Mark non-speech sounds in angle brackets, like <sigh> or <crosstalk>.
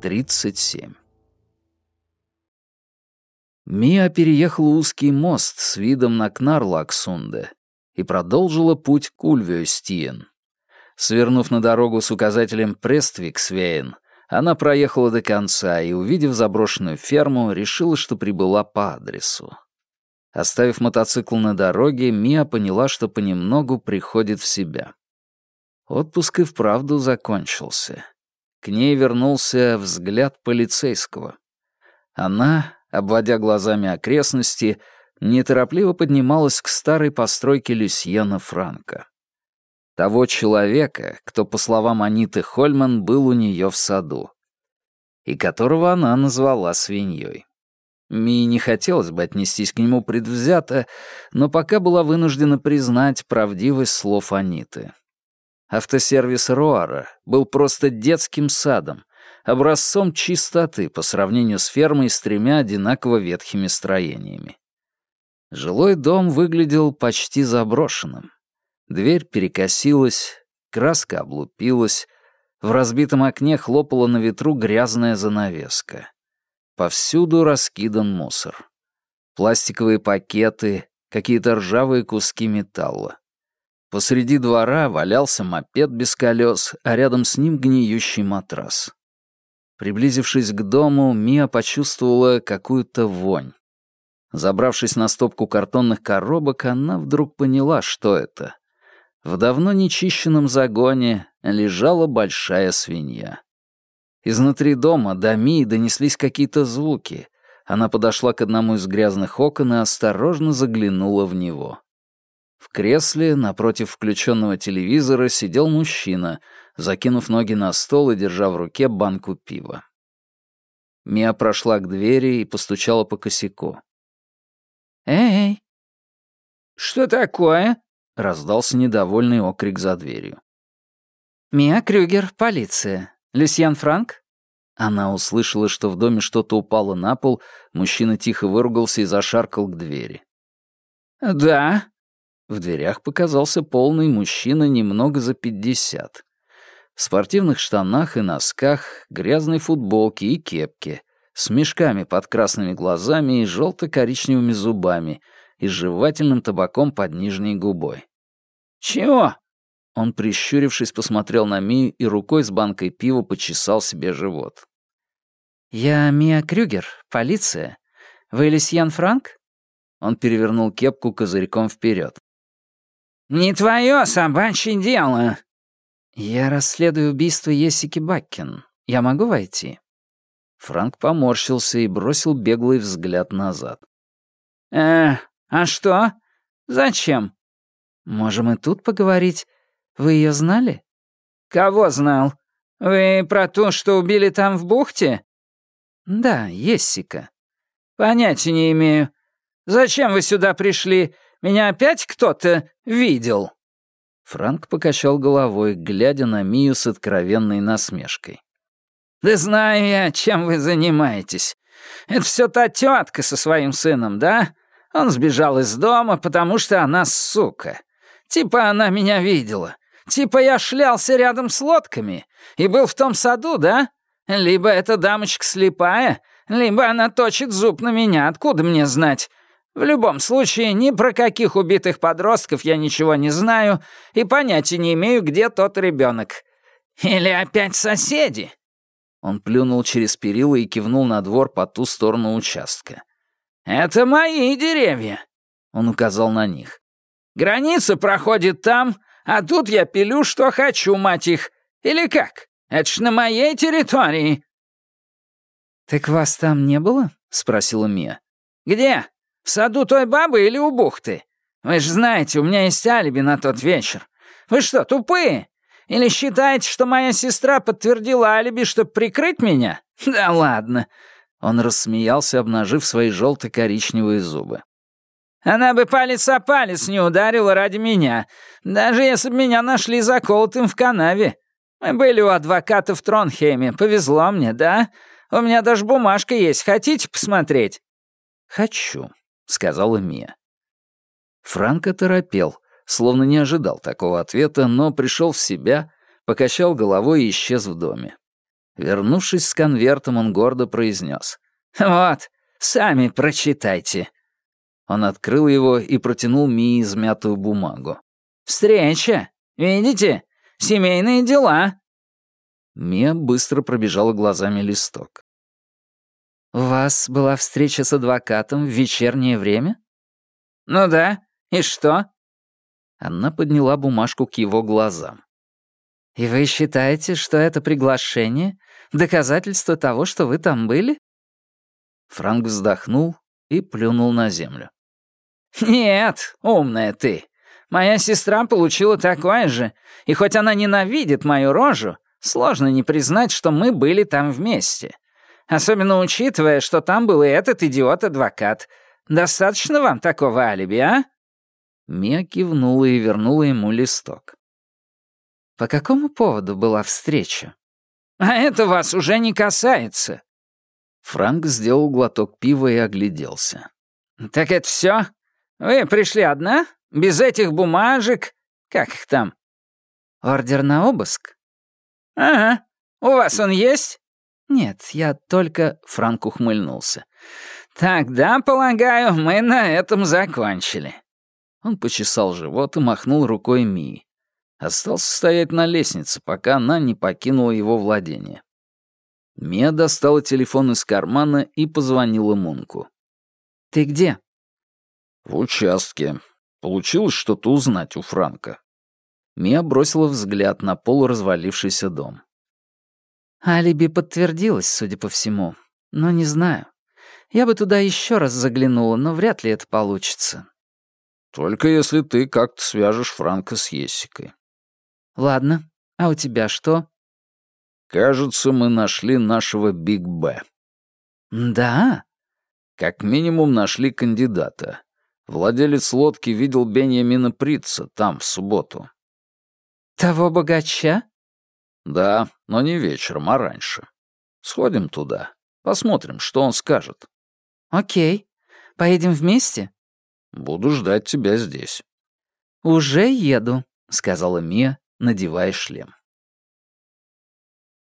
37. Мия переехала узкий мост с видом на Кнарлаксунде и продолжила путь к Ульвиостиен. Свернув на дорогу с указателем Прествиксвейн, она проехала до конца и, увидев заброшенную ферму, решила, что прибыла по адресу. Оставив мотоцикл на дороге, Мия поняла, что понемногу приходит в себя. Отпуск и вправду закончился. К ней вернулся взгляд полицейского. Она, обводя глазами окрестности, неторопливо поднималась к старой постройке Люсьена Франка. Того человека, кто, по словам Аниты Хольман, был у нее в саду. И которого она назвала свиньей. Ми не хотелось бы отнестись к нему предвзято, но пока была вынуждена признать правдивость слов Аниты. Автосервис Роара был просто детским садом, образцом чистоты по сравнению с фермой с тремя одинаково ветхими строениями. Жилой дом выглядел почти заброшенным. Дверь перекосилась, краска облупилась, в разбитом окне хлопала на ветру грязная занавеска. Повсюду раскидан мусор. Пластиковые пакеты, какие-то ржавые куски металла. Посреди двора валялся мопед без колес, а рядом с ним гниющий матрас. Приблизившись к дому, Мия почувствовала какую-то вонь. Забравшись на стопку картонных коробок, она вдруг поняла, что это. В давно нечищенном загоне лежала большая свинья. Изнутри дома до Мии донеслись какие-то звуки. Она подошла к одному из грязных окон и осторожно заглянула в него. В кресле, напротив включенного телевизора, сидел мужчина, закинув ноги на стол и держа в руке банку пива. Мия прошла к двери и постучала по косяку. «Эй!» «Что такое?» — раздался недовольный окрик за дверью. «Мия Крюгер, полиция. Люсьян Франк?» Она услышала, что в доме что-то упало на пол, мужчина тихо выругался и зашаркал к двери. «Да». В дверях показался полный мужчина немного за пятьдесят. В спортивных штанах и носках, грязной футболке и кепке, с мешками под красными глазами и желто-коричневыми зубами и жевательным табаком под нижней губой. «Чего?» Он, прищурившись, посмотрел на Мию и рукой с банкой пива почесал себе живот. «Я Мия Крюгер, полиция. Вы Люсьян Франк?» Он перевернул кепку козырьком вперед. «Не твое собачье дело!» «Я расследую убийство Есики Баккин. Я могу войти?» Франк поморщился и бросил беглый взгляд назад. «Э, а что? Зачем?» «Можем и тут поговорить. Вы ее знали?» «Кого знал? Вы про то, что убили там в бухте?» «Да, Ессика». «Понятия не имею. Зачем вы сюда пришли? Меня опять кто-то видел?» Франк покачал головой, глядя на Мию с откровенной насмешкой. «Да знаю я, чем вы занимаетесь. Это все та тетка со своим сыном, да? Он сбежал из дома, потому что она сука. Типа она меня видела. Типа я шлялся рядом с лодками и был в том саду, да? Либо эта дамочка слепая, либо она точит зуб на меня, откуда мне знать? В любом случае, ни про каких убитых подростков я ничего не знаю и понятия не имею, где тот ребенок. Или опять соседи?» Он плюнул через перила и кивнул на двор по ту сторону участка. «Это мои деревья», — он указал на них. «Граница проходит там, а тут я пилю, что хочу, мать их. Или как? Это ж на моей территории». «Так вас там не было?» — спросила Мия. «Где? В саду той бабы или у бухты? Вы же знаете, у меня есть алиби на тот вечер. Вы что, тупые? Или считаете, что моя сестра подтвердила алиби, чтобы прикрыть меня? <laughs> Да ладно». Он рассмеялся, обнажив свои желто-коричневые зубы. Она бы палец о палец не ударила ради меня, даже если бы меня нашли заколотым в канаве. Мы были у адвоката в Тронхейме, повезло мне, да? У меня даже бумажка есть, хотите посмотреть?» «Хочу», — сказала Мия. Франк оторопел, словно не ожидал такого ответа, но пришел в себя, покачал головой и исчез в доме. Вернувшись с конвертом, он гордо произнес. «Вот, сами прочитайте». Он открыл его и протянул Мии измятую бумагу. «Встреча! Видите? Семейные дела!» Мия быстро пробежала глазами листок. «У вас была встреча с адвокатом в вечернее время?» «Ну да. И что?» Она подняла бумажку к его глазам. «И вы считаете, что это приглашение — доказательство того, что вы там были?» Франк вздохнул и плюнул на землю. «Нет, умная ты. Моя сестра получила такое же, и хоть она ненавидит мою рожу, сложно не признать, что мы были там вместе. Особенно учитывая, что там был и этот идиот-адвокат. Достаточно вам такого алиби, а?» Мия кивнула и вернула ему листок. «По какому поводу была встреча?» «А это вас уже не касается». Франк сделал глоток пива и огляделся. «Так это все? Вы пришли одна? Без этих бумажек? Как их там?» «Ордер на обыск?» «Ага. У вас он есть?» «Нет, я только...» — Франк ухмыльнулся. «Тогда, полагаю, мы на этом закончили». Он почесал живот и махнул рукой Мии. Остался стоять на лестнице, пока она не покинула его владение. Мия достала телефон из кармана и позвонила Мунку. «Ты где?» «В участке. Получилось что-то узнать у Франка». Мия бросила взгляд на полуразвалившийся дом. Алиби подтвердилось, судя по всему. Но не знаю. Я бы туда еще раз заглянула, но вряд ли это получится. Только если ты как-то свяжешь Франка с Ессикой. Ладно. А у тебя что? Кажется, мы нашли нашего Биг Б. Да? Как минимум нашли кандидата. Владелец лодки видел Беньямина Притца там, в субботу. Того богача? Да, но не вечером, а раньше. Сходим туда, посмотрим, что он скажет. Окей. Поедем вместе? Буду ждать тебя здесь. Уже еду, сказала Мия, надевая шлем.